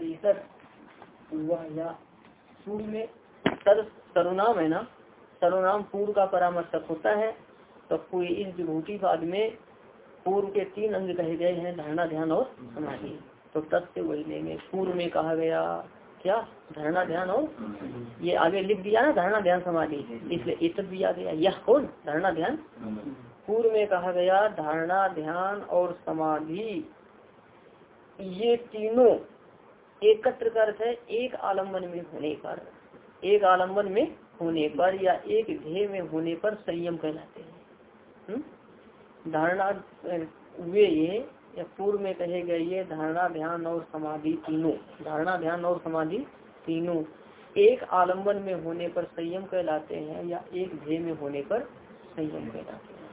परिसर वह या सूर्य में सर सर्वनाम है ना? सर्वनाम पूर्व का परामर्शक होता है। तो कोई इस विभूति बाद में पूर्व के तीन अंग कहे गए हैं, धारणा, ध्यान और समाधि। तो तत्व वही लेंगे पूर्व में कहा गया क्या? धारणा, ध्यान और ये आगे लिख दिया ना, धारणा, ध्यान, समाधि। इसलिए एक भी आ गया। यह कौन? धारणा, ध्यान। पूर्व में कहा गया, धारणा, ध्यान और समाधि। ये तीनों एकत्र का अर्थ है एक आलंबन में होने पर। एक आलंबन में होने पर या एक ध्येय में होने पर संयम कहलाते हैं। हम्म? धारणा वे ये, या पूर्व में कहे गए ये धारणा, ध्यान और समाधि तीनों। धारणा, ध्यान और समाधि तीनों। एक आलंबन में होने पर संयम कहलाते हैं या एक ध्येय में होने पर संयम कहलाते हैं।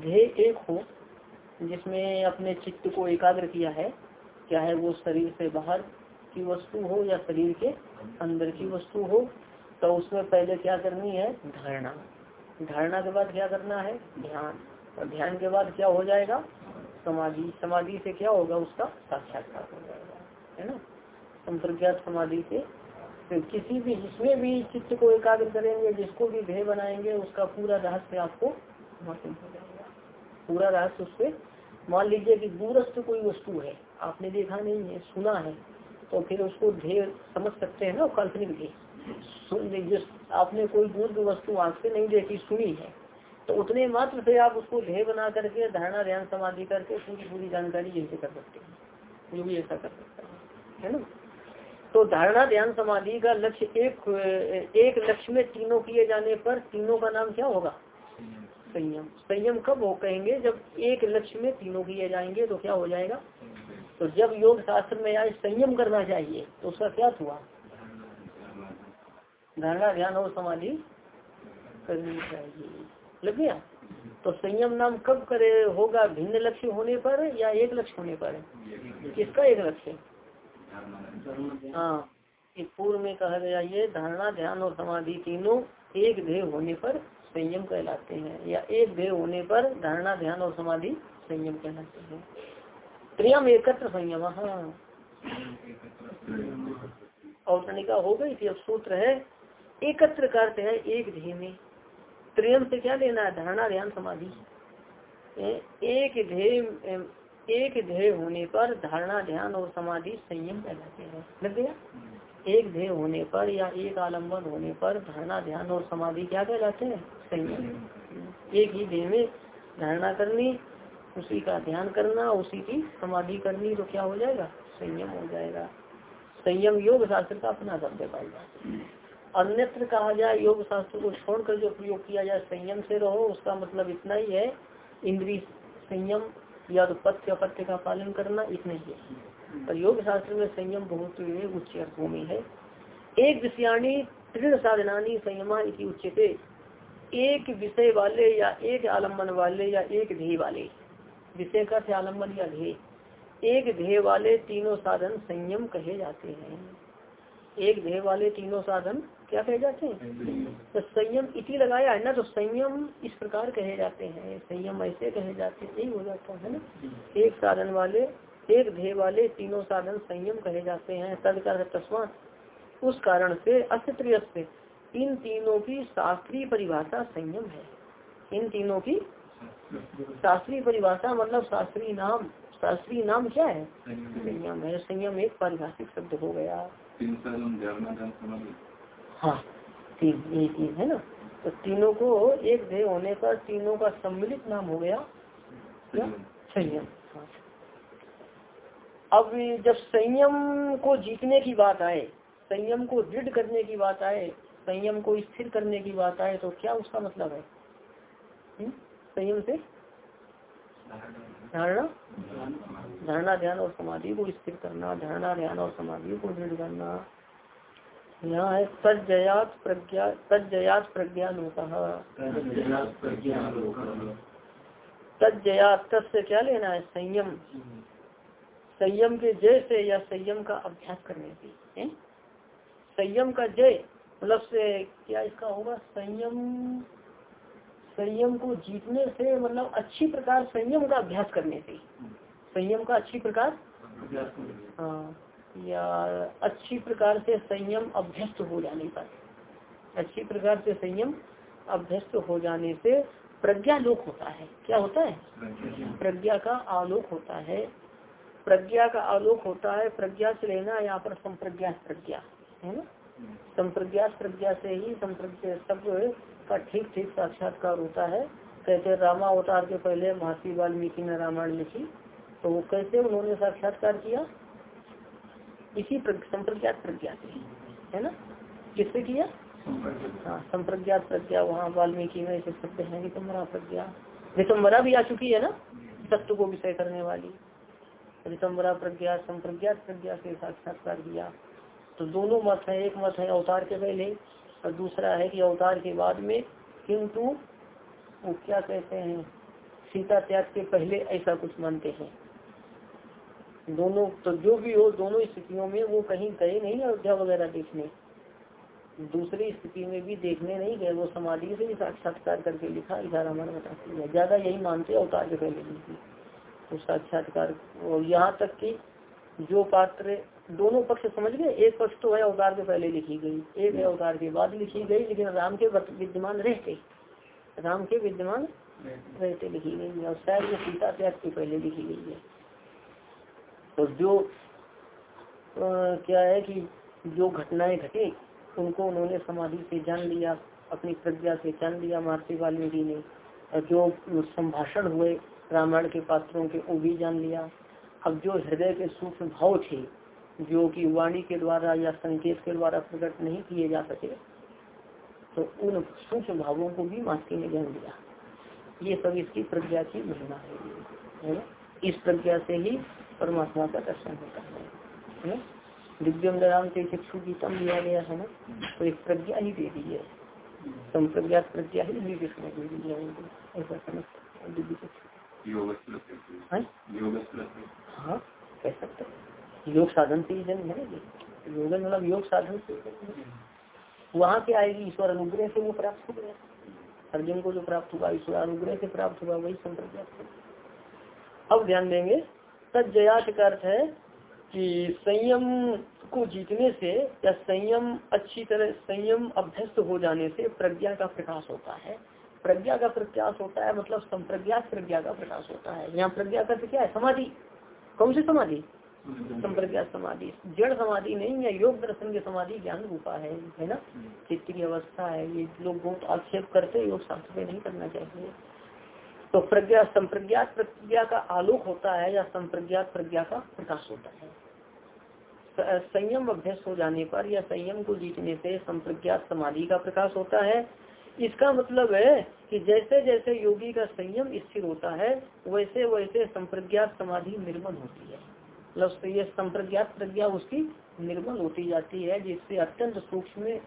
ध्येय एक हो, जिसमें अपने चित्त को एकाग्र किया है। चाहे वो शरीर से बाहर की वस्तु हो या शरीर के अंदर की वस्तु हो तो उसमें पहले क्या करनी है? धारणा। धारणा के बाद क्या करना है? ध्यान। और ध्यान के बाद क्या हो जाएगा? समाधि। समाधि से क्या होगा? उसका साक्षात्कार हो जाएगा। है ना? संप्रज्ञात समाधि से। तो किसी भी जिसमें भी चित्त को एकाग्र करेंगे जिसको भी ध्येय बनाएँगे उसका पूरा रहस्य आपको मालूम हो जाएगा। पूरा रहस्य उससे मान लीजिए कि दूरस्थ कोई वस्तु है, आपने देखा नहीं है, सुना है तो फिर उसको ध्येय समझ सकते हैं ना काल्पनिक ध्येय। सुन जिस, आपने कोई दूर की वस्तु आँख से नहीं देखी, सुनी है तो उतने मात्र से आप उसको ध्येय बना करके, धारणा, ध्यान, समाधि करके, पूरी पूरी जानकारी यही कर सकते हैं। जो भी ऐसा कर सकता है है ना? तो धारणा, ध्यान, समाधि का लक्ष्य एक एक लक्ष्य में तीनों किए जाने पर तीनों का नाम क्या होगा? संयम। संयम कब हो कहेंगे? जब एक लक्ष्य में तीनों किए जाएँगे तो क्या हो जाएगा? तो जब योग शास्त्र में आए, संयम करना चाहिए तो उसका क्या हुआ? धारणा ध्यान और समाधि करनी चाहिए। लग गया? तो संयम नाम कब करे, होगा भिन्न लक्ष्य होने पर या एक लक्ष्य होने पर? किसका एक लक्ष्य? हाँ पूर्व में कहा गया ये, धारणा ध्यान और समाधि तीनों एक ध्येय होने पर संयम कहलाते हैं, या एक ध्येय होने पर धारणा, ध्यान और समाधि संयम कहलाते हैं। त्रियम एकत्र संयम और तनिका हो गई थी, अब सूत्र है, एकत्र करते हैं, एक ध्येय में त्रियम से क्या लेना है? धारणा, ध्यान, समाधि। एक ध्येय एक ध्येय होने पर धारणा, ध्यान और समाधि संयम कहलाते हैं। लग गया? एक ध्येय होने पर या एक आलंबन होने पर धारणा, ध्यान और समाधि क्या कहलाते हैं? संयम एक ही ध्येय में धारणा करनी, उसी का ध्यान करना, उसी की समाधि करनी तो क्या हो जाएगा? संयम हो जाएगा। संयम योग शास्त्र का अपना शब्द पाएगा अन्यत्र कहा जाए, योग शास्त्र को छोड़कर जो प्रयोग किया जाए, संयम से रहो, उसका मतलब इतना ही है, इंद्री संयम या तो पथ्य अपत्य का पालन करना, इतना ही है। पर योग शास्त्र में संयम बहुत उच्च अर्थों में है। एक विषयाणी तृण साधनानी संयमा इति उच्चते एक विषय वाले या एक आलंबन वाले या एक ध्येय वाले। विषय का आलंबन या ध्येय? एक ध्येय वाले तीनों साधन संयम कहे जाते हैं। एक ध्येय वाले तीनों साधन क्या कहे जाते हैं? तो संयम इति लगाया है ना तो संयम इस प्रकार कहे जाते हैं। संयम ऐसे कहे जाते यही हो जाता है ना। एक साधन वाले एक ध्येय वाले तीनों साधन संयम कहे जाते हैं तदकार तस्मात उस कारण से अस्त्रिय इन तीनों की शास्त्रीय परिभाषा संयम है। इन तीनों की शास्त्रीय परिभाषा मतलब शास्त्रीय नाम। शास्त्रीय नाम क्या है? संयम है। संयम एक पारिभाषिक शब्द हो गया। हाँ तीन ये तीन है ना? तो तीनों को एक ध्येय होने पर तीनों का सम्मिलित नाम हो गया। संयम। अब जब संयम को जीतने की बात आए संयम को दृढ़ करने की बात आए संयम को स्थिर करने की बात आए तो क्या उसका मतलब है? हम्म? संयम से? धारणा? धारणा ध्यान और समाधि को स्थिर करना धारणा ध्यान और समाधि को दृढ़ करना। यहाँ है तजयात प्रज्ञा तजयात प्रज्ञान होता तजयात तत् से क्या लेना है? संयम। संयम के जय से या संयम का अभ्यास करने की संयम का जय मतलब से क्या इसका होगा? संयम संयम को जीतने से मतलब अच्छी प्रकार संयम का अभ्यास करने से। संयम का अच्छी प्रकार? हाँ या अच्छी प्रकार से संयम अभ्यस्त हो जाने पर। अच्छी प्रकार से संयम अभ्यस्त हो जाने से प्रज्ञा लोक होता है। क्या होता है? प्रज्ञा का आलोक होता है। प्रज्ञा का आलोक होता है प्रज्ञा से लेना यहाँ पर संप्रज्ञात प्रज्ञा है ना? संप्रज्ञात प्रज्ञा से ही संप्रज्ञा सब का ठीक ठीक साक्षात्कार होता है। कहते रामा अवतार के पहले महर्षि वाल्मीकि ने रामायण लिखी तो वो कैसे उन्होंने साक्षात्कार किया? इसी संप्रज्ञात प्रज्ञा से है ना? किससे किया? हाँ संप्रज्ञात प्रज्ञा वहाँ वाल्मीकि में ऐसे शब्द है रितम्बरा प्रज्ञा। रितम्बरा भी आ चुकी है ना? सत्य को विषय करने वाली। रितम्बरा प्रज्ञा संप्रज्ञात प्रज्ञा से साक्षात्कार किया तो दोनों मत है, एक मत है अवतार के पहले और दूसरा है कि अवतार के बाद में किंतु वो क्या कहते हैं, सीता त्याग के पहले ऐसा कुछ मानते हैं। दोनों तो जो भी हो, दोनों स्थितियों में वो कहीं गए नहीं अयोध्या वगैरह देखने। दूसरी स्थिति में भी देखने नहीं गए, वो समाधि से भी साक्षात्कार करके लिखा इधर मन बताती है ज़्यादा यही मानते अवतार के पहले लिखी तो साक्षात्कार और यहाँ तक कि जो पात्र दोनों पक्ष समझ गए एक पक्ष तो है अवतार के पहले लिखी गई एक है अवतार के बाद लिखी गई लेकिन राम के विद्यमान रहते राम के विद्यमान रहते लिखी गई और शायद वो सीता त्याग के पहले लिखी गई है। तो जो आ, क्या है कि जो घटनाएँ घटे उनको उन्होंने समाधि से जान लिया अपनी प्रज्ञा से जान लिया महर्षि वाल्मीकि ने और जो संभाषण हुए रामायण के पात्रों के वो भी जान लिया। अब जो हृदय के सूक्ष्म भाव थे, जो कि वाणी के द्वारा या संकेत के द्वारा प्रकट नहीं किए जा सके तो उन सूक्ष्म भावों को भी मास्ती ने जान लिया। ये सब इसकी प्रज्ञा की महिमा है। इस प्रज्ञा से ही परमात्मा का दर्शन होता है। दिव्यम दराम से चक्षु गीतम दिया गया है ना? तो एक प्रज्ञा ही दे दी है। संप्रज्ञात प्रज्ञा ही दिव्य कृष्ण दे दी है। ऐसा समझ दिव्य चक्षु। हाँ? कह सकते योग साधन से ही जन्म है ना योगन मतलब योग साधन से वहाँ से आएगी ईश्वर अनुग्रह से वो प्राप्त हो गया। अर्जुन को जो प्राप्त हुआ ईश्वर अनुग्रह से प्राप्त हुआ वही संप्रज्ञात अब ध्यान देंगे तजयात का अर्थ है कि संयम को जीतने से या संयम अच्छी तरह संयम अभ्यस्त हो जाने से प्रज्ञा का प्रकाश होता है। प्रज्ञा का प्रकाश होता है? मतलब संप्रज्ञात प्रज्ञा का प्रकाश होता है? यहाँ प्रज्ञा का क्या है? समाधि। कौन सी समाधि? संप्रज्ञात समाधि। जड़ समाधि नहीं है, योग दर्शन की समाधि ज्ञान रूपा है है ना? चित्त की अवस्था है, ये लोग बहुत आक्षेप करते योग शास्त्र में नहीं करना चाहिए। तो प्रज्ञा संप्रज्ञात प्रज्ञा का आलोक होता है या संप्रज्ञात प्रज्ञा का प्रकाश होता है। संयम अभ्यस्त हो जाने पर या संयम को जीतने से संप्रज्ञात समाधि का प्रकाश होता है। इसका मतलब है कि जैसे जैसे योगी का संयम स्थिर होता है, वैसे वैसे संप्रज्ञात समाधि निर्मल होती है। मतलब ये संप्रज्ञात प्रज्ञा उसकी निर्मल होती जाती है, जिससे अत्यंत सूक्ष्म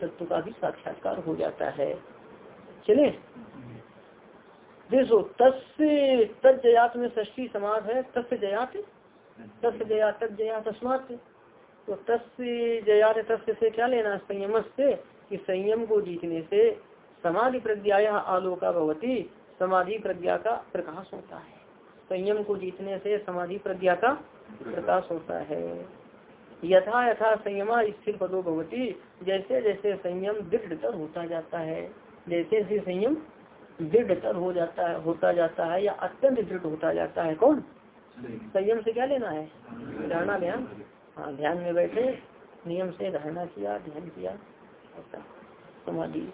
तत्व का भी साक्षात्कार हो जाता है। चले देखो, तस्य में ष्ठी समाज है, तस्य जयात, तस्य जया जया तस्मात। तो तस्य जयात, तस्य से क्या लेना संयम से कि संयम को जीतने से समाधि प्रज्ञा यह आलोका भवती समाधि प्रज्ञा का प्रकाश होता है। संयम को जीतने से समाधि प्रज्ञा का प्रकाश होता है। यथा यथा संयमा स्थिर पदो भवती, जैसे जैसे संयम दृढ़तर होता जाता है, जैसे जैसे संयम दृढ़तर हो जाता है, होता जाता है या अत्यंत दृढ़ होता जाता है, कौन? संयम से क्या लेना है? धारणा ध्यान हाँ ध्यान में बैठे, नियम से धारणा किया, ध्यान किया। समाधि।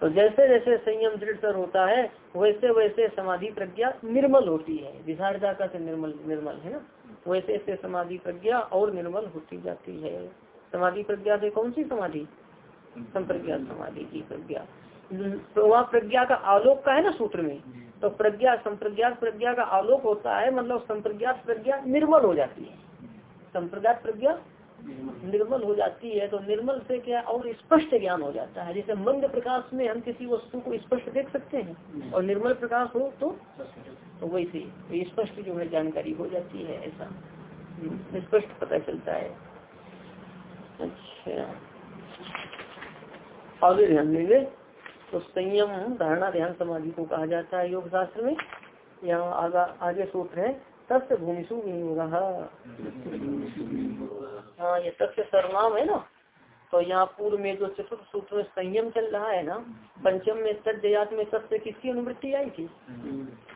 तो जैसे जैसे संयम दृढ़ होता है वैसे वैसे समाधि प्रज्ञा निर्मल होती है। विशारदा का निर्मल निर्मल है ना? वैसे ऐसे समाधि प्रज्ञा और निर्मल होती जाती है। समाधि प्रज्ञा से कौन सी समाधि? संप्रज्ञा समाधि की प्रज्ञा। तो वहाँ प्रज्ञा का आलोक का है ना सूत्र में? तो प्रज्ञा, संप्रज्ञात प्रज्ञा का आलोक होता है मतलब संप्रज्ञात प्रज्ञा निर्मल हो जाती है। संप्रज्ञात प्रज्ञा निर्मल हो जाती है तो निर्मल से क्या और स्पष्ट ज्ञान हो जाता है। जैसे मंद प्रकाश में हम किसी वस्तु को स्पष्ट देख सकते हैं और निर्मल प्रकाश हो तो, तो वैसे तो स्पष्ट जो है जानकारी हो जाती है ऐसा स्पष्ट पता चलता है। अच्छा। आगे ध्यान देंगे। तो संयम धारणा ध्यान समाधि को कहा जाता है योग शास्त्र में। यहाँ आगे सूत्र है तस्य भूमिशु विनियोग। हाँ ये तस्य सर्वनाम है ना? तो यहाँ पूर्व में जो चतुर्थ सूत्र में संयम चल रहा है ना, पंचम में तजयात में तत्व किसकी अनुवृत्ति आई थी?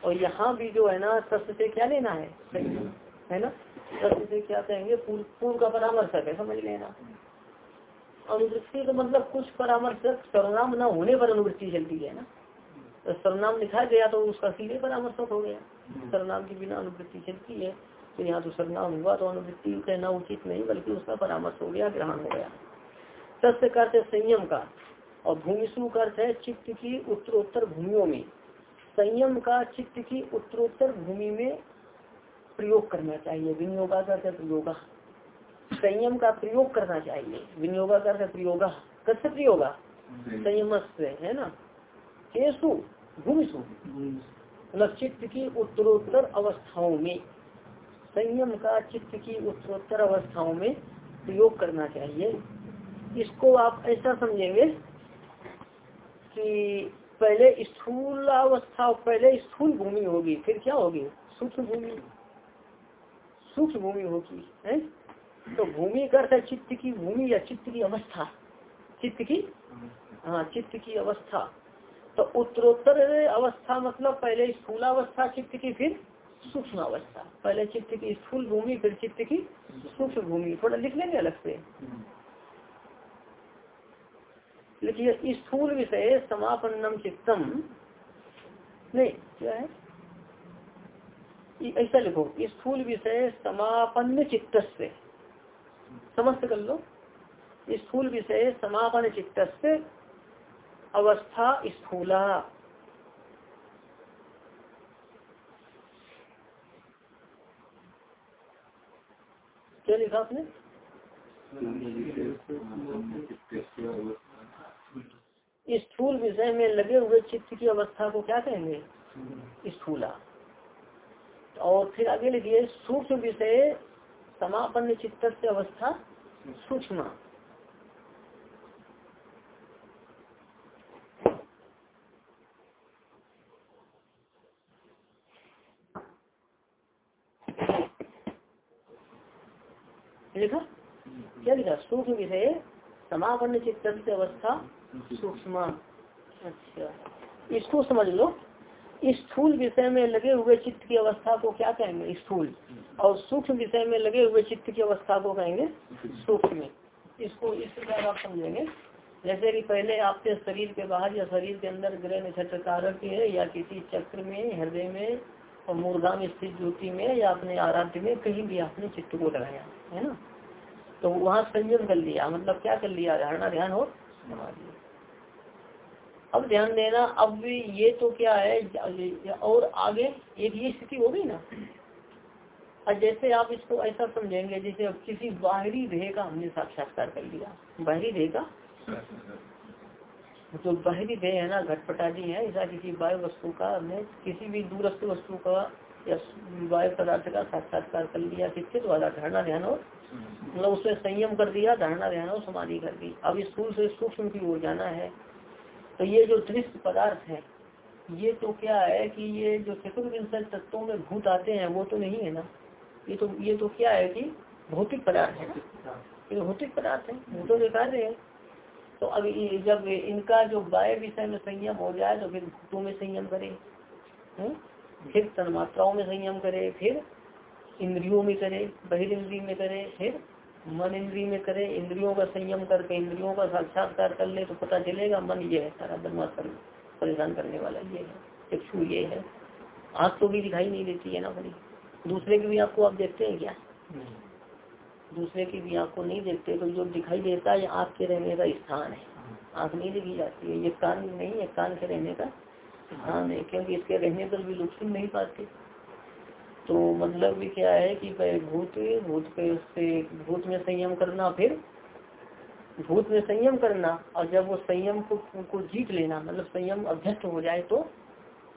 और यहाँ भी जो है ना तत्व से क्या लेना है? है ना? तत्व से क्या कहेंगे? पूर्व पूर्व का परामर्शक है, समझ लेना। अनुवृत्ति का मतलब कुछ परामर्शक सर्वनाम न होने पर अनुवृत्ति चलती है ना। तो सर्वनाम लिखा गया तो उसका सीधे परामर्शक हो गया। सर्वनाम के बिना अनुवृत्ति चलती है। तो यहाँ तो सर्वनाम हुआ तो अनुवृत्ति कहना उचित नहीं बल्कि उसका परामर्श हो गया ग्रहण हो गया। तस्य अर्थ संयम का और भूमिशु का अर्थ है चित्त की उत्तरोत्तर भूमियों में। संयम का चित्त की उत्तरोत्तर भूमि में प्रयोग करना चाहिए विनियोगा का प्रयोग। संयम का प्रयोग करना चाहिए विनियोगा का प्रयोग। कैसे प्रयोग? संयम से है ना? केसु भूमिशु मतलब चित्त की उत्तरोत्तर अवस्थाओं में। संयम का चित्त की उत्तरोत्तर अवस्थाओं में प्रयोग करना चाहिए। इसको आप ऐसा समझेंगे कि पहले स्थूल अवस्था, पहले स्थूल भूमि होगी, फिर क्या होगी? सूक्ष्म भूमि। सूक्ष्म भूमि होगी, है? तो भूमि का अर्थ चित्त की भूमि या चित्त की अवस्था। चित्त की? हाँ चित्त की अवस्था। तो उत्तरोत्तर अवस्था मतलब पहले स्थूल अवस्था, चित्त की, फिर सूक्ष्म अवस्था। पहले चित्त की स्थूल भूमि, फिर चित्त की सूक्ष्म भूमि। थोड़ा लिख लेंगे अलग से। लिखिए स्थूल विषय समापन्नम चित्तम। नहीं, क्या है? ऐसा लिखो, स्थूल विषय समापन्न चित्त से समस्त कर लो। स्थूल विषय समापन चित्त से अवस्था स्थूला। क्या लिखा आपने? स्थूल विषय में लगे हुए चित्त की अवस्था को क्या कहेंगे? स्थूला। और फिर आगे लिखिए, सूक्ष्म विषय समापन चित्त अवस्था सूक्ष्म। लिखा क्या लिखा सूक्ष्म विषय समापन्न चित्त अवस्था। सूक्ष्म। अच्छा। इसको समझ लो। स्थूल विषय में लगे हुए चित्त की अवस्था को क्या कहेंगे? स्थूल। और सूक्ष्म विषय में लगे हुए चित्त की अवस्था को कहेंगे सूक्ष्म। इसको इस प्रकार आप समझेंगे। जैसे कि पहले आपके शरीर के बाहर या शरीर के अंदर ग्रह नक्षत्र कारक है या किसी चक्र में हृदय में और मूर्धा में स्थित ज्योति में या अपने आराध्य में कहीं भी आपने चित्त को लगाया है ना? तो वहाँ संयम कर लिया मतलब क्या कर लिया? धारणा ध्यान और अब ध्यान देना, अब ये तो क्या है, और आगे एक ये स्थिति हो गई ना? और जैसे आप इसको ऐसा समझेंगे, जैसे अब किसी बाहरी देह का हमने साक्षात्कार कर लिया। बाहरी देह का? जो बाहरी देह है ना घटपटादी है, ऐसा किसी वायु वस्तु का हमने किसी भी दूरस्थ वस्तु का या वायु पदार्थ का साक्षात्कार कर लिया, शिक्षित वाला धारणा ध्यान और मतलब उसने संयम कर दिया, धारणा ध्यान और समाधि कर दी। अब स्थूल से सूक्ष्म की ओर जाना है। तो ये जो दृश्य पदार्थ है, ये तो क्या है कि ये जो चतुर्विंशत तत्वों में भूत आते हैं, वो तो नहीं है ना? ये तो ये तो क्या है कि भौतिक पदार्थ है। ये तो भौतिक पदार्थ है भूतों के कार्य है। तो अब जब इनका जो गाय विषय में संयम हो जाए तो फिर भूतों में संयम करे हम्म? फिर तन्मात्राओं में संयम करे, फिर इंद्रियों में करे, बहिर्द्री में करे, फिर मन इंद्रिय में करे। इंद्रियों का संयम करके, इंद्रियों का साक्षात्कार कर ले तो पता चलेगा मन ये है, सारा बदमाश परेशान करने वाला ये है, चक्षु ये है। आँख तो भी दिखाई नहीं देती है ना बड़ी दूसरे की भी आपको आप देखते हैं क्या? दूसरे की भी आँख को नहीं देखते तो जो दिखाई देता है आँख के रहने का स्थान है। आँख नहीं दिखी जाती है ये कान नहीं है कान के रहने का स्थान है क्योंकि इसके रहने पर भी लोग सुन नहीं पाते। तो मतलब भी क्या है कि भूत भूत पे उससे भूत में संयम करना फिर भूत में संयम करना और जब वो संयम को, को जीत लेना मतलब संयम अभ्यस्त हो जाए तो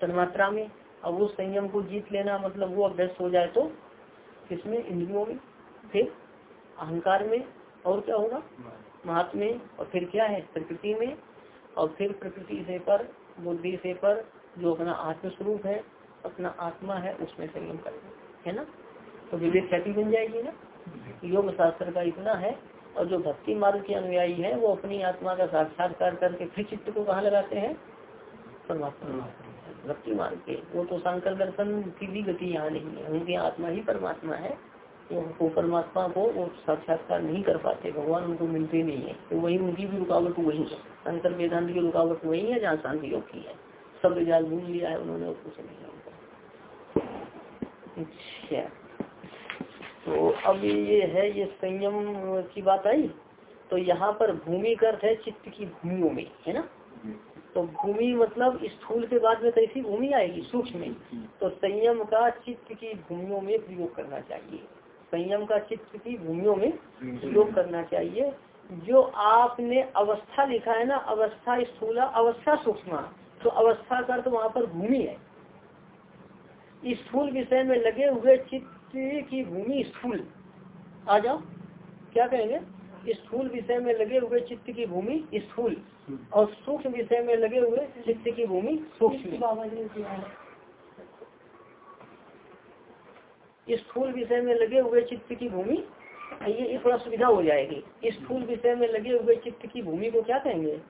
तन्मात्रा में और वो संयम को जीत लेना मतलब वो अभ्यस्त हो जाए तो किसमें? इंद्रियों में। फिर अहंकार में और क्या होगा? महात्म और फिर क्या है? प्रकृति में। और फिर प्रकृति से पर, बुद्धि से पर, जो अपना आत्मस्वरूप है, अपना आत्मा है, उसमें संयम करेंगे। है ना? तो विवेक ख्याति बन जाएगी ना? योग शास्त्र का इतना है, और जो भक्ति मार्ग के अनुयायी है, वो अपनी आत्मा का साक्षात्कार करके फिर चित्त को कहाँ लगाते हैं? परमात्मा भक्ति मार्ग के। वो तो शंकर दर्शन की भी गति यहाँ नहीं है। उनकी आत्मा ही परमात्मा है। वो परमात्मा को वो साक्षात्कार नहीं कर पाते, भगवान उनको मिलते नहीं है। तो वही उनकी भी रुकावट वही है। शंकर वेदांत की रुकावट वही है, जहाँ शांति योग की है। सब जाल भूल लिया है, उन्होंने और कुछ नहीं अच्छा। तो अब ये है, ये संयम की बात आई? तो यहाँ पर भूमि है चित्त की भूमियों में, है ना? तो भूमि मतलब स्थूल के बाद में कैसी भूमि आएगी, सूक्ष्म में। तो संयम का चित्त की भूमियों में प्रयोग करना चाहिए। संयम का चित्त की भूमियों में प्रयोग करना चाहिए। जो आपने अवस्था लिखा है ना अवस्था स्थूला अवस्था सूक्ष्म तो अवस्था का तो वहाँ पर भूमि है। स्थूल विषय में लगे हुए चित्त की भूमि स्थूल। आ जाओ क्या कहेंगे? स्थूल विषय में लगे हुए चित्त की भूमि स्थूल और सूक्ष्म विषय में लगे हुए चित्त की भूमि सूक्ष्म। स्थूल विषय में लगे हुए चित्त की भूमि, ये थोड़ा सुविधा हो जाएगी। स्थूल विषय में लगे हुए चित्त की भूमि को क्या कहेंगे?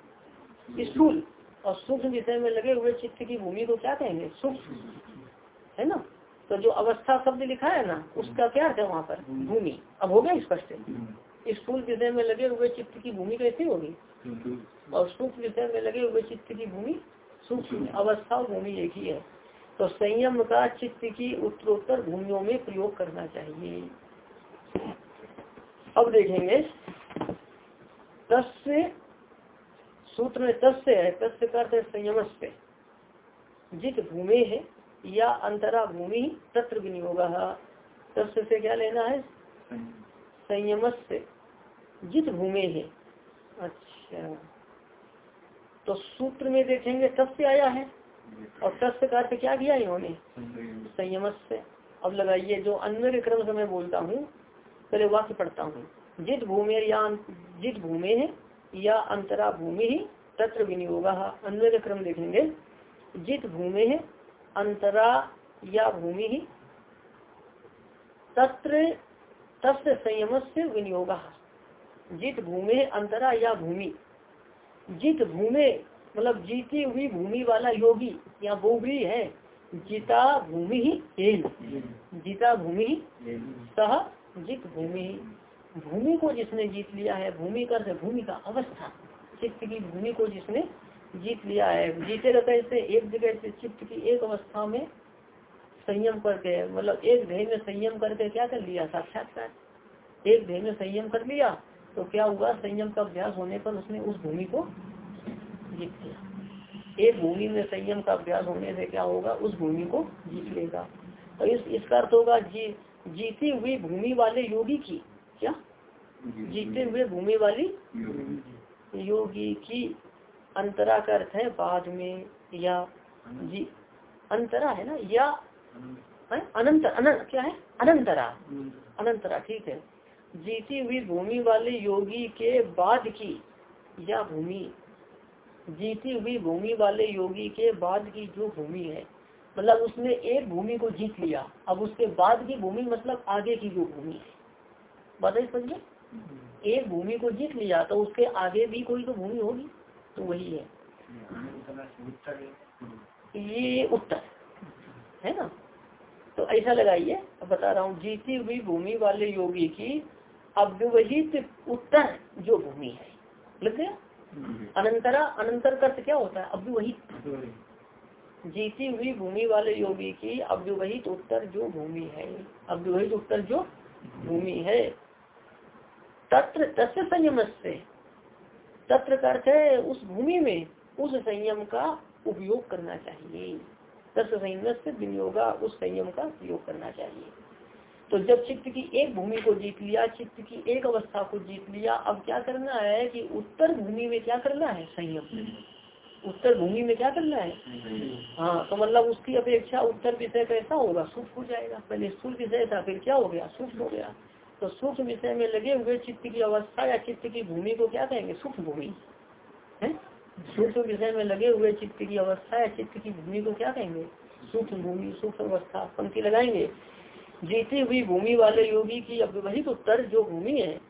स्थूल और सूक्ष्म विषय में लगे हुए चित्त की भूमि को क्या कहेंगे? सूक्ष्म है ना? तो जो अवस्था शब्द लिखा है ना, उसका क्या है वहाँ पर? भूमि। अब हो गया स्पष्ट। स्थूल विषय में लगे हुए चित्त की भूमि कैसी होगी? और सूक्ष्म विषय में लगे हुए चित्त की भूमि सूक्ष्म अवस्था और भूमि एक ही है। तो संयम का चित्त की उत्तरोत्तर भूमियों में प्रयोग करना चाहिए। अब देखेंगे। तस्य सूत्र में तस्य है, तस्य का संयम से जित भूमि है या अंतरा भूमि, तत्र विनियोग। तस्य से क्या लेना है? संयम से जित भूमि है। अच्छा। तो सूत्र में देखेंगे, तस्य आया है। और तस्य का अर्थ क्या किया इन्होंने? संयम से। अब लगाइए, जो अन्य क्रम से मैं बोलता हूँ, पहले वाक्य पढ़ता हूँ। जित भूमि या जित भूमि है या अंतरा भूमि ही, तत्र विनियोग। अन्य क्रम देखेंगे। जित भूमि है, अंतरा या भूमि ही, तत्र, तस्य संयम से विनियोग। जित भूमि अंतरा या भूमि। जित भूमि मतलब जीती हुई भूमि वाला योगी, या वो भी है, जीता भूमि ही जीता भूमि सह जित भूमि भूमि को जिसने जीत लिया है, भूमि कर भूमि का अवस्था, चित्त की भूमि को जिसने जीत लिया है, जीतेगा कैसे? एक जगह से चित्त की एक अवस्था में संयम करके मतलब एक ध्यय में संयम करके क्या कर लिया? साक्षात्कार। एक ध्यय में संयम कर लिया तो क्या हुआ? संयम का अभ्यास होने पर उसने उस भूमि को जीत लिया। एक भूमि में संयम का अभ्यास होने से क्या होगा? उस भूमि को जीत लेगा। और इस इसका अर्थ होगा जी जीती हुई भूमि वाले योगी की क्या? जीते हुए भूमि वाली योगी। की अंतरा का अर्थ है बाद में या जी अंतरा है ना? या अनंत। अनंत क्या है? अनंतरा। अनंतरा ठीक है। जीती हुई भूमि वाले योगी के बाद की या भूमि जीती हुई भूमि वाले योगी के बाद की जो भूमि है मतलब उसने एक भूमि को जीत लिया, अब उसके बाद की भूमि मतलब आगे की जो भूमि है। बताइए समझे? एक भूमि को जीत लिया तो उसके आगे भी कोई तो भूमि होगी तो वही है। ये उत्तर, है ना? तो ऐसा लगाइए बता रहा हूँ, जीती हुई भूमि वाले योगी की अव्यवहित उत्तर जो भूमि है, लग गया? अनंतरा अनंतर कर्त क्या होता है? अव्यवहित। जीती हुई भूमि वाले योगी की अव्यवहित उत्तर जो भूमि है। अव्यवहित उत्तर जो भूमि है। तत्र तस्य संयम से तत्र अर्थ है उस भूमि में उस संयम का उपयोग करना चाहिए। तत्व संयम से विनियोगा उस संयम का उपयोग करना चाहिए। तो जब चित्त की एक भूमि को जीत लिया, चित्त की एक अवस्था को जीत लिया, अब क्या करना है कि उत्तर भूमि में क्या करना है? संयम। उत्तर भूमि में क्या करना है? हाँ तो मतलब उसकी अपेक्षा उत्तर विषय कैसा होगा, सुख हो जाएगा। पहले स्थूल विषय था, फिर क्या हो गया? सुख हो गया। तो सूक्ष्म विषय में लगे हुए चित्त की अवस्था या चित्त की भूमि को क्या कहेंगे? सूक्ष्म भूमि। है? विषय में लगे हुए चित्त की अवस्था या चित्त की भूमि को क्या कहेंगे? सूक्ष्म भूमि सूक्ष्म अवस्था। पंक्ति लगाएँगे। जीती हुई भूमि वाले योगी की अव्यवहित उत्तर जो भूमि है,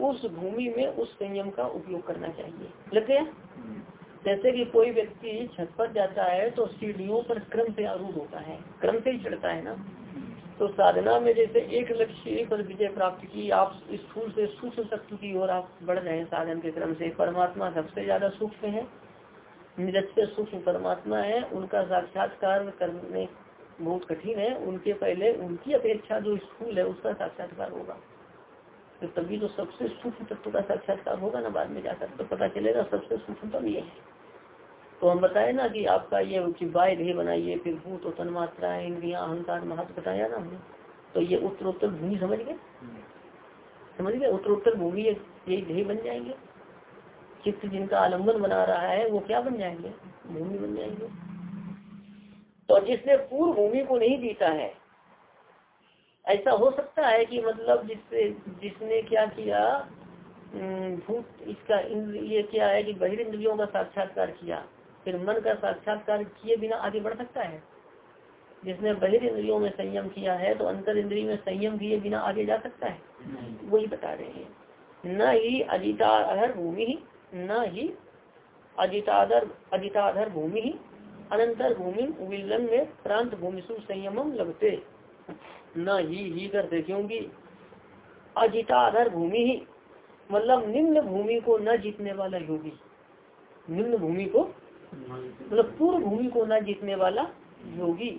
उस भूमि में उस संयम का उपयोग करना चाहिए। लग गया? जैसे कि कोई व्यक्ति छत पर जाता है तो सीढ़ियों पर क्रम से आरूढ़ होता है, क्रम से ही चढ़ता है ना। तो साधना में जैसे एक लक्ष्य पर विजय प्राप्त की, आप स्थूल से सूक्ष्म तत्व की ओर आप बढ़ रहे हैं साधन के क्रम से। परमात्मा सबसे ज़्यादा सूक्ष्म है निरक्षर सूक्ष्म परमात्मा है, उनका साक्षात्कार करने बहुत कठिन है, उनके पहले, उनकी अपेक्षा जो स्थूल है, उसका साक्षात्कार होगा। तो तभी तो सबसे सूक्ष्म तत्व का साक्षात्कार होगा ना, बाद में जाकर तो पता चलेगा सबसे सूक्ष्मतम ये है। तो हम बताए ना कि आपका ये बाय ध्यय बनाइए, फिर भूत और तन्मात्रा, इंद्रिया, अहंकार महत्व बताया ना हमने। तो ये उत्तरोत्तर भूमि समझ गए? समझ गए? उत्तरोत्तर भूमि ये ध्यय बन जाएँगे। चित्त जिनका आलंबन बना रहा है, वो क्या बन जाएँगे? भूमि बन जाएँगे। तो जिसने पूर्व भूमि को नहीं जीता है। ऐसा हो सकता है कि मतलब जिससे जिसने क्या किया भूत इसका ये क्या है कि बहिर्न्द्रियों का साक्षात्कार किया। फिर मन का साक्षात्कार किए बिना आगे बढ़ सकता है। जिसने बहिर इंद्रियों में संयम किया है तो अंतर इंद्रिय में संयम किए बिना आगे जा सकता है। वही बता रहे हैं। न ही अजिताधर भूमि न ही अजिताधर अजिताधर भूमि ही अनंतर भूमि विलन में प्रांत भूमिशु संयम लगते न ही ही करते क्योंकि अजिताधर भूमि ही मतलब निम्न भूमि को न जीतने वाला योगी। निम्न भूमि को मतलब पूर्व भूमि को न जीतने वाला योगी।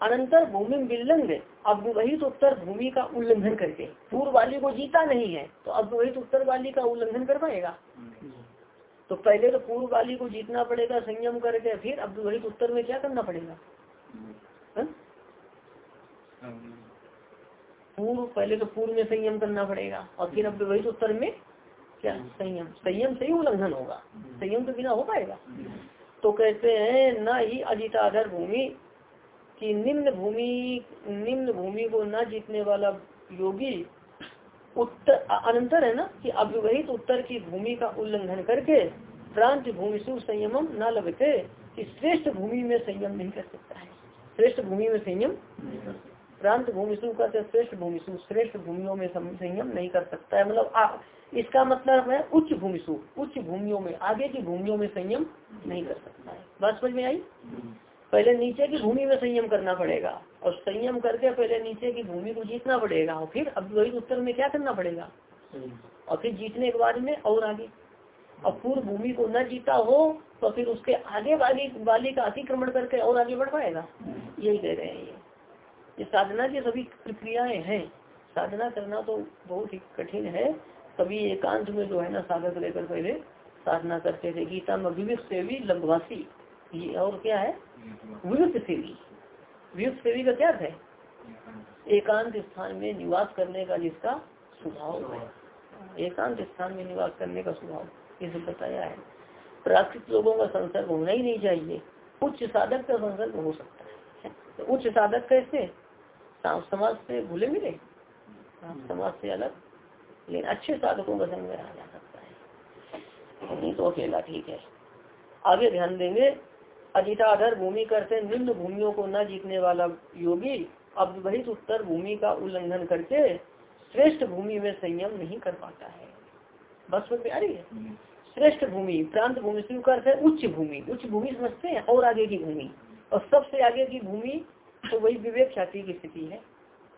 अनंतर भूमि विलंग अब वही तो उत्तर भूमि का उल्लंघन करके। पूर्व वाली को जीता नहीं है तो अब वही तो उत्तर वाली का उल्लंघन कर पाएगा। तो पहले तो पूर्व वाली को जीतना पड़ेगा, संयम करके, फिर अब वही उत्तर में क्या करना पड़ेगा? हाँ? पूर्व, पहले तो पूर्व में संयम करना पड़ेगा, और फिर अब वही उत्तर में क्या? संयम। संयम से ही उल्लंघन होगा। संयम तो बिना हो पाएगा। तो कहते हैं, न ही अजिताधर भूमि, कि निम्न भूमि निम्न भूमि को न जीतने वाला योगी उत्तर अनंतर है ना, कि अव्यवहित उत्तर की भूमि का उल्लंघन करके प्रांत भूमि से संयम न लगते श्रेष्ठ भूमि में संयम नहीं कर सकता है। श्रेष्ठ भूमि में संयम प्रांत भूमि का श्रेष्ठ भूमि श्रेष्ठ भूमियों में संयम नहीं कर सकता है। मतलब इसका मतलब है उच्च भूमि उच्च भूमियों में, आगे की भूमियों में संयम नहीं कर सकता है। बात समझ में आई? पहले नीचे की भूमि में संयम करना पड़ेगा। और संयम करके पहले नीचे की भूमि को जीतना पड़ेगा। और फिर अब वही उत्तर में क्या करना पड़ेगा? और फिर जीतने के बाद में और आगे। और पूर्व भूमि को न जीता हो तो फिर उसके आगे वाली वाली का अतिक्रमण करके और आगे बढ़ पाएगा। यही कह रहे हैं ये। ये साधना की सभी प्रक्रियाएँ हैं। साधना करना तो बहुत ही कठिन है। कभी एकांत में जो है ना साधक लेकर पहले साधना करते थे। गीता में विविध से भी लंबवासी और क्या है? विविध सेवी। विविध सेवी का क्या है? एकांत स्थान में निवास करने का जिसका स्वभाव है। एकांत स्थान में निवास करने का स्वभाव। सब बताया है। प्राकृतिक लोगों का संसर्ग होना ही नहीं चाहिए। उच्च साधक का संसर्ग हो सकता है। तो उच्च साधक कैसे? समाज से भूले मिले। समाज से अलग। लेकिन अच्छे साधकों का संग में रहा जा सकता है। नहीं तो अकेला ठीक है। आगे ध्यान देंगे। अजिताधर भूमि करते निम्न भूमियों को न जीतने वाला योगी अब वही उत्तर भूमि का उल्लंघन करके श्रेष्ठ भूमि में संयम नहीं कर पाता है। बस में आ रही है? श्रेष्ठ भूमि प्रांत भूमि स्वीकार है उच्च भूमि उच्च भूमि समझते हैं और आगे की भूमि। और सबसे आगे की भूमि तो वही विवेक ख्याति की स्थिति है।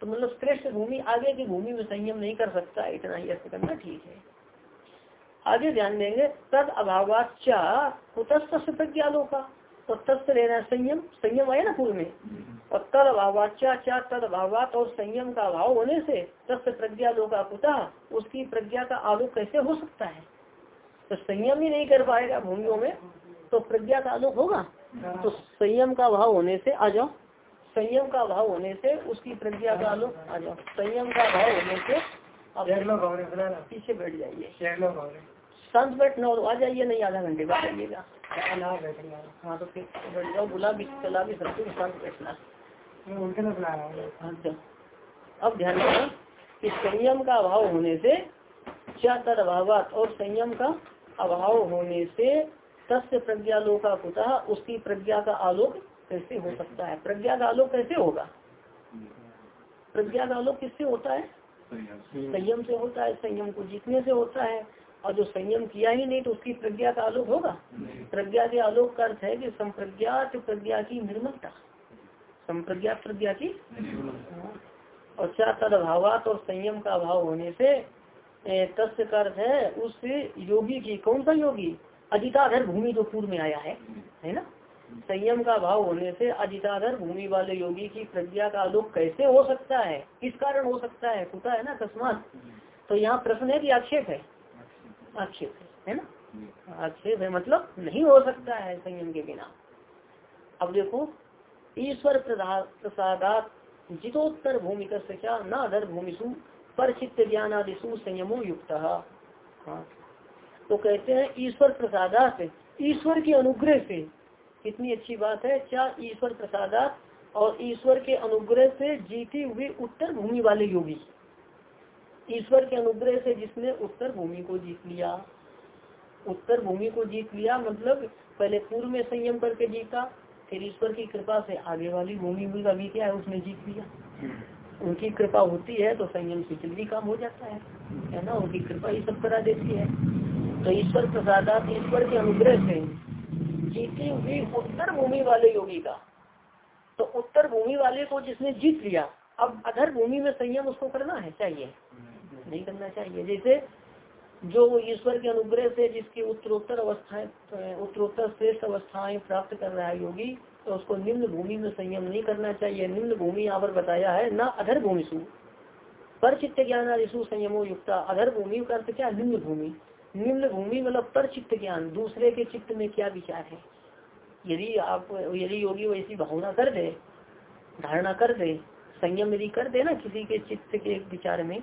तो मतलब श्रेष्ठ भूमि आगे की भूमि में संयम नहीं कर सकता इतना ही अर्थ करना ठीक है। आगे ध्यान देंगे तद अभावाचा तस्त प्रज्ञालो तो तत्व लेना संयम संयम आया ना पूर्व में? और तद अभावाचा चा तद अभावात और संयम का अभाव होने से तत्व प्रज्ञा लोका कुतः उसकी प्रज्ञा का आलोक कैसे हो सकता है? तो संयम ही नहीं कर पाएगा भूमियों में तो प्रज्ञा का आलोक होगा? तो संयम का अभाव होने से आ जाओ। संयम का अभाव होने से उसकी प्रज्ञा का आलोक आ जाओ। संयम का अभाव होने से पीछे बैठ जाइए। शांत बैठना हो तो आ जाइए नहीं आधा घंटे बाद आइएगा। हाँ। तो फिर बैठ जाओ बुला भी चला भी सकते शांत बैठना। अच्छा। अब ध्यान रखना कि संयम का अभाव होने से क्या तर अभाव और संयम का अभाव होने से तस्य प्रज्ञा लोका कुतः उसकी प्रज्ञा का आलोक कैसे हो सकता है? प्रज्ञा का आलोक कैसे होगा? प्रज्ञा का आलोक किससे होता है? संयम से होता है। संयम को जीतने से होता है। और जो संयम किया ही नहीं तो उसकी प्रज्ञा का आलोक होगा। प्रज्ञा के आलोक का अर्थ है कि संप्रज्ञात प्रज्ञा की निर्मलता। संप्रज्ञात प्रज्ञा की और क्या तद और संयम का अभाव होने से तस्य का अर्थ है उस योगी की, कौन सा योगी? अजिताधर भूमि जो पूर्व में आया है है ना? संयम का अभाव होने से अजिताधर भूमि वाले योगी की प्रज्ञा का आलोक कैसे हो सकता है? किस कारण हो सकता है? कुता है ना अकस्मात तो यहाँ प्रश्न है कि आक्षेप है। आक्षेप है ना? आक्षेप है मतलब नहीं हो सकता है संयम के बिना। अब देखो, ईश्वर प्रसादात जितोत्तर भूमि का क्या न अधर भूमिशु पर चित्त ज्ञान आदिशु संयमो युक्त। हाँ। तो कहते हैं, ईश्वर प्रसादात ईश्वर के अनुग्रह से, कितनी अच्छी बात है, क्या ईश्वर प्रसादात और ईश्वर के अनुग्रह से जीती हुई उत्तर भूमि वाले योगी? ईश्वर के अनुग्रह से जिसने उत्तर भूमि को जीत लिया। उत्तर भूमि को जीत लिया मतलब पहले पूर्व में संयम करके जीता फिर ईश्वर की कृपा से आगे वाली भूमि का भी क्या है उसने जीत लिया। उनकी कृपा होती है तो संयम से जल्दी काम हो जाता है है ना? उनकी कृपा ही सब करा देती है। तो ईश्वर प्रसादात ईश्वर के अनुग्रह से जीती हुई उत्तर भूमि वाले योगी का। तो उत्तर भूमि वाले को जिसने जीत लिया अब अधर भूमि में संयम उसको करना है चाहिए। नहीं करना चाहिए। जैसे जो ईश्वर के अनुग्रह से जिसकी उत्तरोत्तर अवस्थाएँ, उत्तरोत्तर श्रेष्ठ अवस्थाएँ प्राप्त कर रहा है योगी तो उसको निम्न भूमि में संयम नहीं करना चाहिए। निम्न भूमि यहाँ पर बताया है, न अधर भूमि सु पर चित्त ज्ञान आदिशु संयमो युक्ता। अधर भूमि का अर्थ क्या? निम्न भूमि। निम्न भूमि मतलब पर चित्त ज्ञान। दूसरे के चित्त में क्या विचार है? यदि आप, यदि योगी वैसी भावना कर दे, धारणा कर दे, संयम यदि कर दे ना किसी के चित्त के विचार में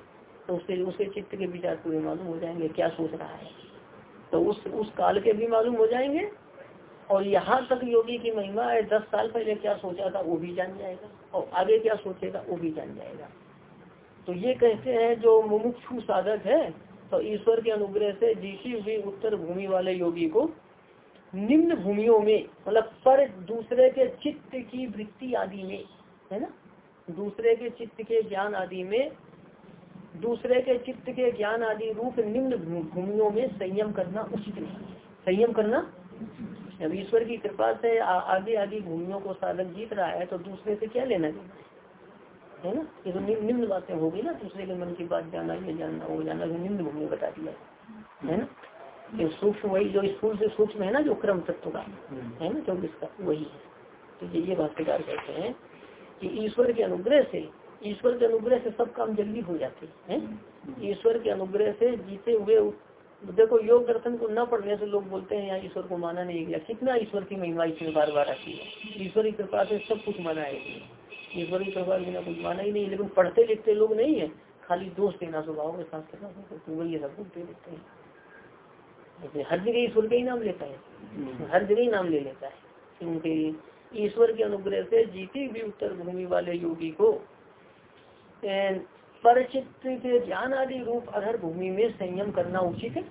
तो उसके उसके चित्त के विचार पूरे मालूम हो जाएँगे क्या सोच रहा है। तो उस उस काल के भी मालूम हो जाएँगे और यहाँ तक योगी की महिमा है, दस साल पहले क्या सोचा था वो भी जान जाएगा और आगे क्या सोचेगा वो भी जान जाएगा। तो ये कहते हैं जो मुमुक्षु साधक है तो ईश्वर के अनुग्रह से जीती हुई उत्तर भूमि वाले योगी को निम्न भूमियों में मतलब पर दूसरे के चित्त की वृत्ति आदि में, है ना? दूसरे के चित्त के ज्ञान आदि में दूसरे के चित्त के ज्ञान आदि रूप निम्न भूमियों में संयम करना उचित नहीं संयम करना अब ईश्वर की कृपा से आगे आगे भूमियों को साधक जीत रहा है तो दूसरे से क्या लेना देना है? ना? ये तो निम्न बातें होगी ना, दूसरे के मन की बात जाना ये जानना, वो जानना तो निम्न भूमि बता दिया है। ना? ये सूक्ष्म, वही जो स्कूल से सूक्ष्म है ना, जो क्रम तत्व का, है ना? चौबीस का वही है। तो ये भाष्यकार कहते हैं कि ईश्वर के अनुग्रह से ईश्वर के अनुग्रह से सब काम जल्दी हो जाते हैं ईश्वर के अनुग्रह से जीते हुए देखो योग दर्शन को न पढ़ने से लोग बोलते हैं, यहाँ ईश्वर को माना नहीं गया। कितना ईश्वर की महिमा इसमें बार बार आती है। ईश्वर की कृपा से सब कुछ माना है। ईश्वर की कृपा बिना कुछ माना ही नहीं, लेकिन पढ़ते लिखते लोग नहीं है। खाली दोष देना स्वभाव के साथ तो वही ये सब बोलते लिखते हैं। हर जगह ईश्वर का ही नाम लेता है। हर जगह ही नाम ले लेता है। क्योंकि ईश्वर के अनुग्रह से जीती भी उत्तर भूमि वाले योगी को परिचित के ज्ञान आदि रूप अधर भूमि में संयम करना उचित है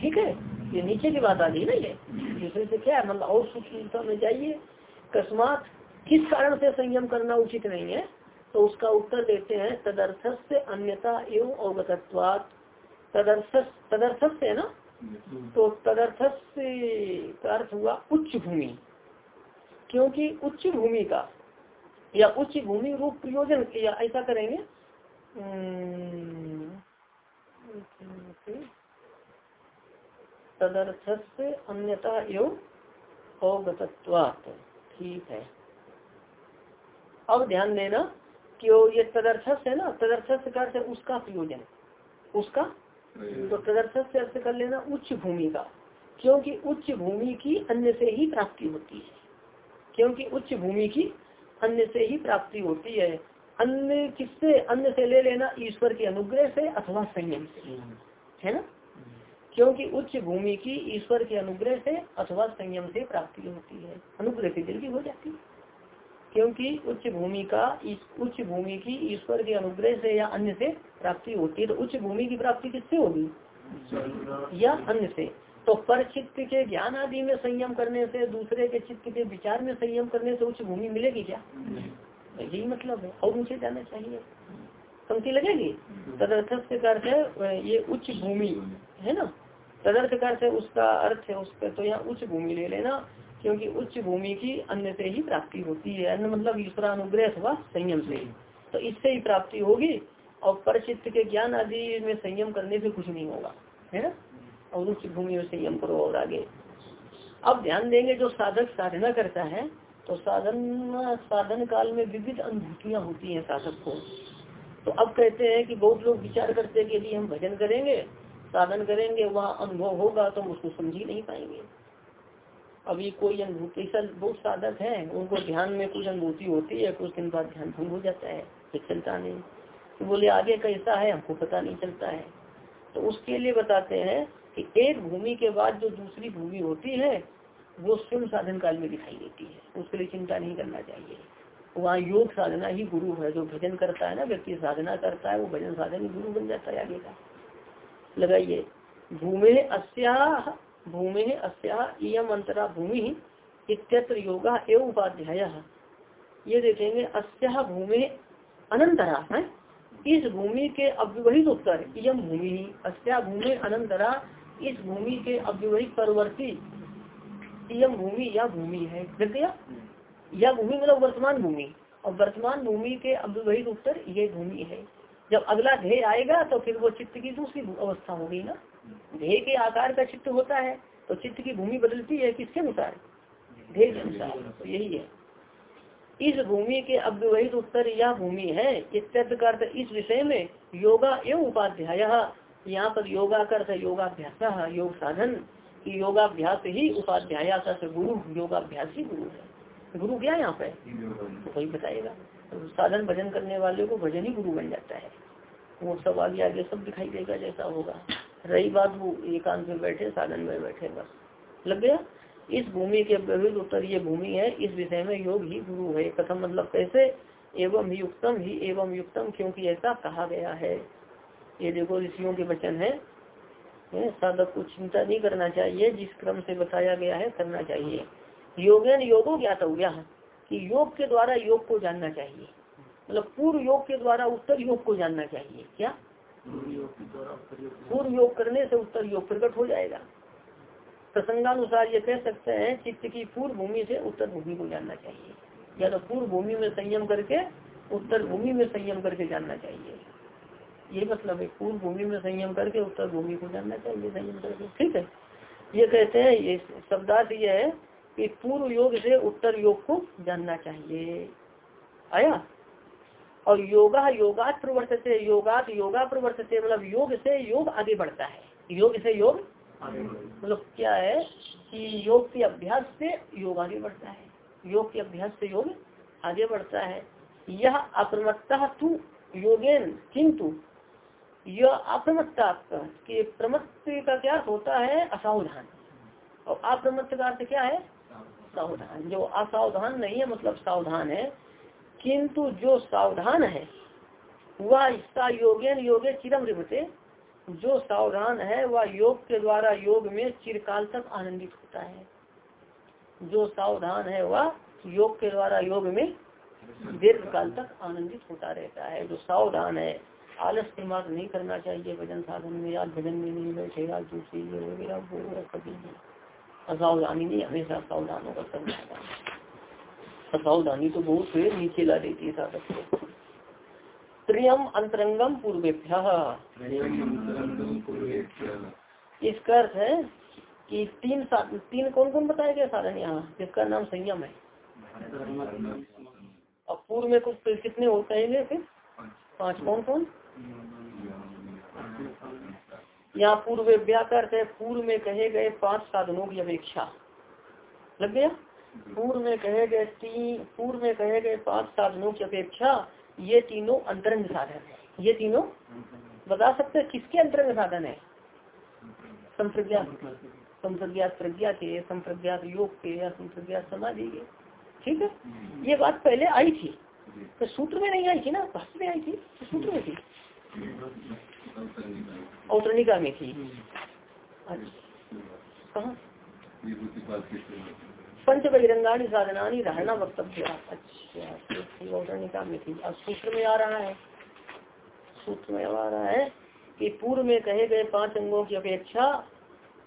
ठीक है ये नीचे की बात आ गई ना ये दूसरे से क्या है मतलब और सूक्ष्मता में जाइए अकस्मात किस कारण से संयम करना उचित नहीं है तो उसका उत्तर देते हैं तदर्थ से अन्यता एवं अवगतत्वात तदर्थ तदर्थ से ना तो तदर्थ से अर्थ हुआ उच्च भूमि क्योंकि उच्च भूमि का या उच्च भूमि रूप प्रयोजन या ऐसा करेंगे। तदर्थ से एवं अवगतत्वात। ठीक है। अब ध्यान देना कि ये तदर्थस है ना तदर्थस का अर्थ उसका प्रयोजन। उसका? तो तदर्थस से अर्थ कर लेना उच्च भूमि का। क्योंकि उच्च भूमि की अन्य से ही प्राप्ति होती है। क्योंकि उच्च भूमि की अन्य से ही प्राप्ति होती है। अन्य किससे? अन्य से ले लेना ईश्वर के अनुग्रह से अथवा संयम से। है ना? क्योंकि उच्च भूमि की ईश्वर के अनुग्रह से अथवा संयम से प्राप्ति होती है। अनुग्रह से जल्दी हो जाती है। क्योंकि उच्च भूमि का उच्च भूमि की ईश्वर के अनुग्रह से या अन्य से प्राप्ति होती है तो उच्च भूमि की प्राप्ति किससे होगी? या अन्य से। तो पर चित्त के ज्ञान आदि में संयम करने से दूसरे के चित्त के विचार में संयम करने से उच्च भूमि मिलेगी क्या? यही मतलब है। और ऊँचे जाना चाहिए। पंक्ति लगेगी? तदर्थ के अर्थ है ये उच्च भूमि है ना? तदर्थ का अर्थ है उसका अर्थ है उसका तो यहाँ उच्च भूमि ले लेना क्योंकि उच्च भूमि की अन्य से ही प्राप्ति होती है। अन्य मतलब ईश्वरानुग्रह अथवा संयम से। तो इससे ही प्राप्ति होगी और परचित्त के ज्ञान आदि में संयम करने से कुछ नहीं होगा। है ना? और उच्च भूमि में संयम करो और आगे। अब ध्यान देंगे जो साधक साधना करता है तो साधन साधन काल में विविध अनुभूतियाँ होती हैं साधक को। तो अब कहते हैं कि बहुत लोग विचार करते हैं कि यदि हम भजन करेंगे, साधन करेंगे, वहाँ अनुभव होगा तो हम उसको समझ ही नहीं पाएँगे। अभी कोई अनुभूति बहुत साधक है, उनको ध्यान में कुछ अनुभूति होती है, कुछ दिन बाद ध्यान भंग हो जाता है फिर चलता नहीं। तो बोले, आगे कैसा है? हमको पता नहीं चलता है। तो उसके लिए बताते हैं कि एक भूमि के बाद जो दूसरी भूमि होती है, वो स्वयं साधन काल में दिखाई देती है। उसके लिए चिंता नहीं करना चाहिए। वहाँ योग साधना ही गुरु है। जो भजन करता है ना, व्यक्ति साधना करता है, वो भजन साधन गुरु बन जाता है आगे का। लगाइए, भूमि अस्या भूमि अस्या इम अंतरा भूमि इत्यत्र योगा एवं उपाध्याय। ये देखेंगे, अस्या भूमि अनंतरा है। इस भूमि के अव्यवहित उत्तर यम भूमि, अस्या भूमि अनंतरा इस भूमि के अव्यवहित परवर्ती यम भूमि या भूमि है। गया या भूमि मतलब वर्तमान भूमि। और वर्तमान भूमि के अव्यवहित उत्तर ये भूमि है। जब अगला ध्येय आएगा तो फिर वो चित्त की दूसरी अवस्था होगी ना। ध्येय के आकार का चित्त होता है तो चित्त की भूमि बदलती है किसके अनुसार? ध्येय के अनुसार। तो यही है। इस भूमि के अव्यवहित उत्तर यह भूमि है। इत्यर्थ इस विषय में योगा एवं उपाध्याय यहाँ पर योगा कर योगाभ्यास योग साधन की योगाभ्यास ही उपाध्याय गुरु, योगाभ्यास ही गुरु है। गुरु क्या यहाँ पे? वही बताएगा। तो साधन भजन करने वाले को भजन ही गुरु बन जाता है। वो सब आगे आगे सब दिखाई देगा जैसा होगा। रही बात वो एकांत में बैठे, साधन में बैठे, बस। लग गया? इस भूमि के विविध उत्तर ये भूमि है, इस विषय में योग ही गुरु है। कथम मतलब कैसे एवं ही युक्तम ही एवं युक्तम, क्योंकि ऐसा कहा गया है। ये देखो, ऋषियों के वचन है। साधक को चिंता नहीं करना चाहिए, जिस क्रम से बताया गया है, करना चाहिए। योगेन योगो ज्ञात हो गया कि योग के द्वारा योग को जानना चाहिए। मतलब पूर्व योग के द्वारा उत्तर योग को जानना चाहिए। क्या? पूर्व योग करने से उत्तर योग प्रकट हो जाएगा। प्रसंगानुसार ये कह सकते हैं, चित्त की पूर्व भूमि से उत्तर भूमि को जानना चाहिए। या तो पूर्व भूमि में संयम करके, उत्तर भूमि में संयम करके जानना चाहिए। ये मतलब है, पूर्व भूमि में संयम करके उत्तर भूमि को जानना चाहिए, संयम करके। ठीक है? ये कहते हैं, ये शब्दार्थ ये है कि पूर्व योग से उत्तर योग को जानना चाहिए। आया? और योगा योगा प्रवर्त से योगा योगा प्रवर्त से मतलब योग से योग आगे बढ़ता है। योग से योग मतलब क्या है कि योग के अभ्यास से योग आगे बढ़ता है। योग के अभ्यास से योग आगे बढ़ता है। यह अप्रमत्ता तू योगेन, किंतु यह अप्रमत्ता के प्रमत्त का क्या होता है? असावधान। और अप्रमत्त का अर्थ क्या है? सावधान। जो असावधान नहीं है मतलब सावधान है, किंतु जो सावधान है, वह इसका योगेन योगे चिरम रिपते जो सावधान है, वह योग के द्वारा योग में चिरकाल तक आनंदित होता है। जो सावधान है, वह योग के द्वारा योग में दीर्घ काल तक आनंदित होता रहता है। जो सावधान है आलस के मार्ग नहीं करना चाहिए भजन साधन में या भजन में नहीं बैठेगा दूसरी वगैरह वगैरह कभी नहीं। असावधानी नहीं हमेशा सावधान होकर करना असावधानी तो बहुत फिर नीचे ला देती है साधक को। प्रियम अंतरंगम पूर्वेभ्य। इसका अर्थ है कि तीन तीन कौन कौन बताया गया साधन यहाँ? जिसका नाम संयम है। अब पूर्व में कुछ कितने होते हैं फिर? पाँच। कौन कौन यहाँ पूर्व व्याकर्त है पूर्व में कहे गए पाँच साधनों की अपेक्षा। लग गया? पूर्व में कहे गए तीन, पूर्व में कहे गए पाँच साधनों की अपेक्षा, ये तीनों अंतरंग साधन है। ये तीनों बता सकते किसके अंतरंग साधन है? संप्रज्ञात संप्रज्ञात प्रज्ञा के संप्रज्ञात योग के या संप्रज्ञात समाधि के। ठीक है? ये बात पहले आई थी। तो सूत्र में नहीं आई थी ना? भाष्य में आई थी? तो सूत्र में थी। औतरनिका में थी। अच्छा। पंच बहिरंगाणी साधनानी धारणा वक्तव्य। अच्छा औतरणिका में थी। अब सूत्र में आ रहा है। सूत्र में आ रहा है कि पूर्व में कहे गए पाँच अंगों की अपेक्षा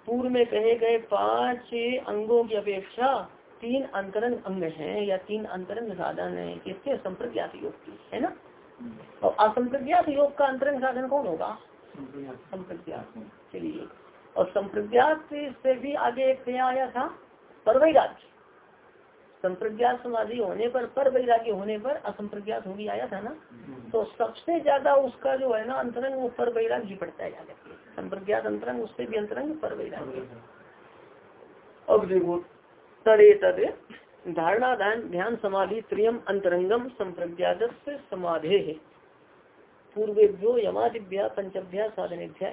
पूर्व में कहे गए पाँच अंगों की अपेक्षा तीन अंतरंग अंग हैं या तीन अंतरंग साधन है। किसके संप्रज्ञात योग की है ना? और असंप्रज्ञात योग का अंतरंग साधन कौन होगा? संप्रज्ञात चलिए। और संप्रज्ञात से भी आगे एक नया आया था पर वैराग्य संप्रज्ञात समाधि होने पर पर वैराग्य होने पर असंप्रज्ञात होगी आया था ना? तो सबसे ज़्यादा उसका जो है ना अंतरंग वो पर वैराग्य पड़ता है। संप्रज्ञात अंतरंग उससे भी अंतरंग पर वैराग्य अब देखो तरे तद धारणा ध्यान समाधि, त्रियम अंतरंगम संप्रज्ञात समाधे। पूर्वेभ्यो यमादिभ्या, पंचभ्या, साधनेभ्या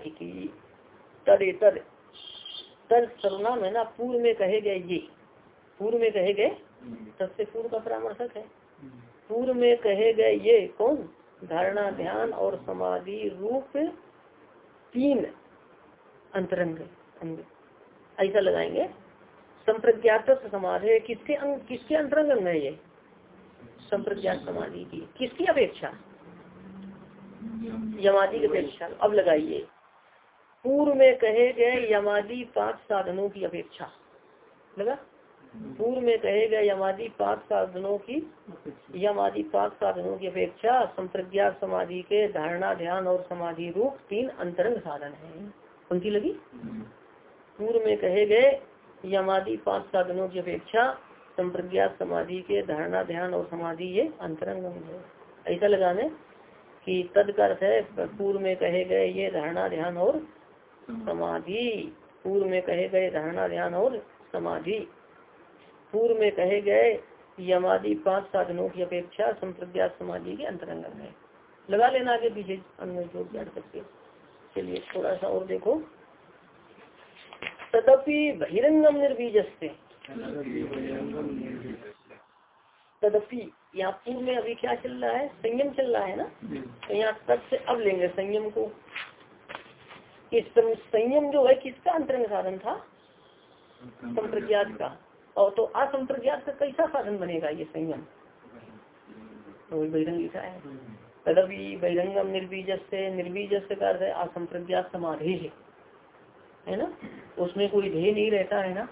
तदे, तद तद सर्वनाम है ना, पूर्व में कहे गए ये। पूर्व में कहे गए? सबसे पूर्व का परामर्शक है। पूर्व में कहे गए ये कौन? धारणा, ध्यान और समाधि रूप तीन अंतरंग अंग। ऐसा लगाएँगे। संप्रज्ञात समाधि किसके अंग किसके अंतरंग अंग है ये? संप्रज्ञात समाधि की किसकी अपेक्षा? यमादि की अपेक्षा। अब लगाइए। पूर्व में कहे गए यमादि पाँच साधनों की अपेक्षा। लगा? पूर्व में कहे गए यमादि पाँच साधनों की यमादि पाँच साधनों की अपेक्षा संप्रज्ञा समाधि के धारणा ध्यान और समाधि रूप तीन अंतरंग साधन है। उनकी लगी? पूर्व में कहे गए यमादि पाँच साधनों की अपेक्षा संप्रज्ञात समाधि के धारणा, ध्यान और समाधि ये अंतरंग है ऐसा लगाने कि तद अर्थ है, पूर्व में कहे गए ये धारणा, ध्यान और समाधि। पूर्व में कहे गए धारणा, ध्यान और समाधि। पूर्व में कहे गए यमादि पाँच साधनों की अपेक्षा संप्रज्ञात समाधि के अंतरंग है। लगा लेना आगे पीछे, अन्य जो जान सकते चलिए, थोड़ा सा और देखो। तदपि बहिरंगम निर्बीज तदपि यहाँ पूर्व में अभी क्या चल रहा है? संयम चल रहा है ना? तो यहाँ तब से अब लेंगे संयम को। इस संयम जो है, किसका अंतरंग साधन था? संप्रज्ञात का। और तो असंप्रज्ञात का कैसा साधन बनेगा ये संयम? तो बहिरंग लिखा है। तदपि बहिरंगम निर्बीज से निर्बीज से असंप्रज्ञात समाधि। है है ना? उसमें कोई ध्येय नहीं रहता, है ना?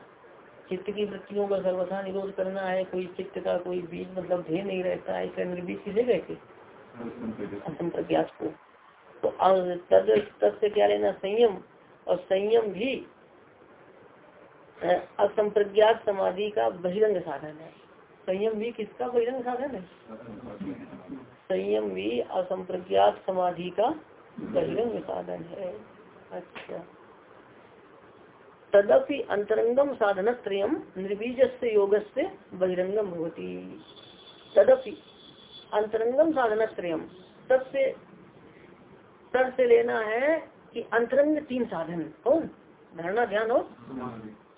चित्त की वृत्तियों का सर्वथा निरोध करना है, कोई चित्त का कोई बीज मतलब ध्येय नहीं रहता है इसका निर्बीज किसे कहते? असंप्रज्ञात को। तो तद तद से क्या लेना? संयम। और संयम भी असंप्रज्ञात समाधि का बहिरंग साधन है। संयम भी किसका बहिरंग साधन है? संयम भी असंप्रज्ञात समाधि का बहिरंग साधन है। अच्छा। तदपि अंतरंगम साधन त्रयम निर्बीज से योग से बहिरंगम होती तदपि अंतरंगम साधन त्रयम सबसे तर से लेना है कि अंतरंग तीन साधन। कौन? धारणा, ध्यान और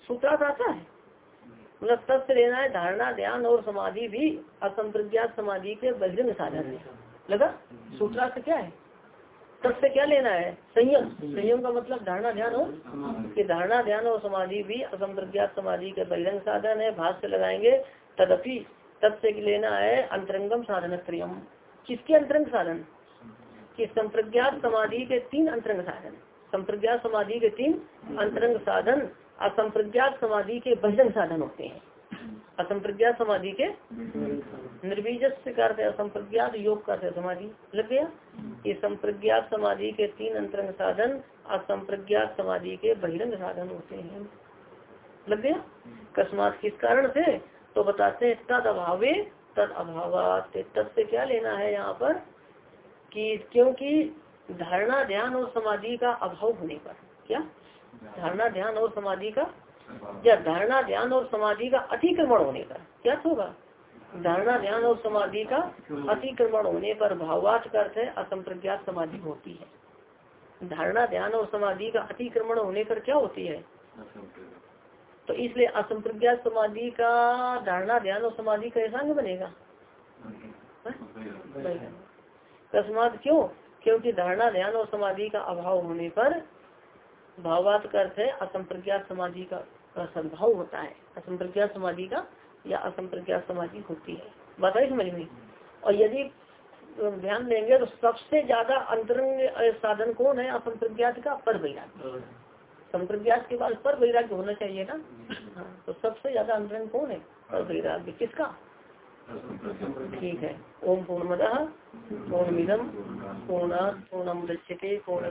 सूत्रार्थ आता है। मतलब तब से लेना है, धारणा, ध्यान और समाधि भी असंप्रज्ञात समाधि के बहिरंग साधन है। लगा? सूत्रार्थ क्या है? तत्व क्या लेना है? संयम। संयम का मतलब धारणा ध्यान हो। कि धारणा ध्यान और समाधि भी असंप्रज्ञात समाधि के बहिरंग साधन है। भाष्य लगाएँगे, तदपि तब से लेना है अंतरंगम साधन त्रयम किसके अंतरंग साधन? कि संप्रज्ञात समाधि के तीन अंतरंग साधन। संप्रज्ञात समाधि के तीन अंतरंग साधन, असंप्रज्ञात समाधि के बहिरंग साधन होते हैं। असंप्रज्ञात समाधि के निर्बीज करते असंप्रज्ञात योग करते समाधि लग गया। ये संप्रज्ञात समाधि के तीन अंतरंग साधन असंप्रज्ञात समाधि के बहिरंग साधन होते हैं। लग गया? अकस्मात किस कारण से? तो बताते हैं, तद अभावे, तद अभाव तद से क्या लेना है यहाँ पर? कि क्योंकि धारणा ध्यान और समाधि का अभाव होने पर। क्या? धारणा ध्यान और समाधि का? या धारणा ध्यान और समाधि का अतिक्रमण होने पर। क्या होगा? धारणा ध्यान और समाधि का अतिक्रमण होने पर भावार्थ का अर्थ है असंप्रज्ञात समाधि होती है। धारणा ध्यान और समाधि का अतिक्रमण होने पर क्या होती है? तो इसलिए असंप्रज्ञात समाधि का धारणा ध्यान और समाधि का ऐसा नहीं बनेगा। अकस्मात क्यों? क्योंकि धारणा ध्यान और समाधि का अभाव होने पर भावात अर्थ है असंप्रज्ञात समाधि का सद्भाव होता है। असंप्रज्ञात समाधि का या असंप्रज्ञात समाधि होती है। बात है समझ में? और यदि ध्यान देंगे तो सबसे ज़्यादा अंतरंग साधन कौन है? असंप्रज्ञात का पर वैराग्य संप्रज्ञात के बाद पर वैराग्य होना चाहिए ना? हाँ, तो सबसे ज़्यादा अंतरंग कौन है? पर वैराग्य किसका? ठीक है। ओम पूर्णमद। पूर्णमिदम पूर्णा पूर्णम दक्षते पूर्ण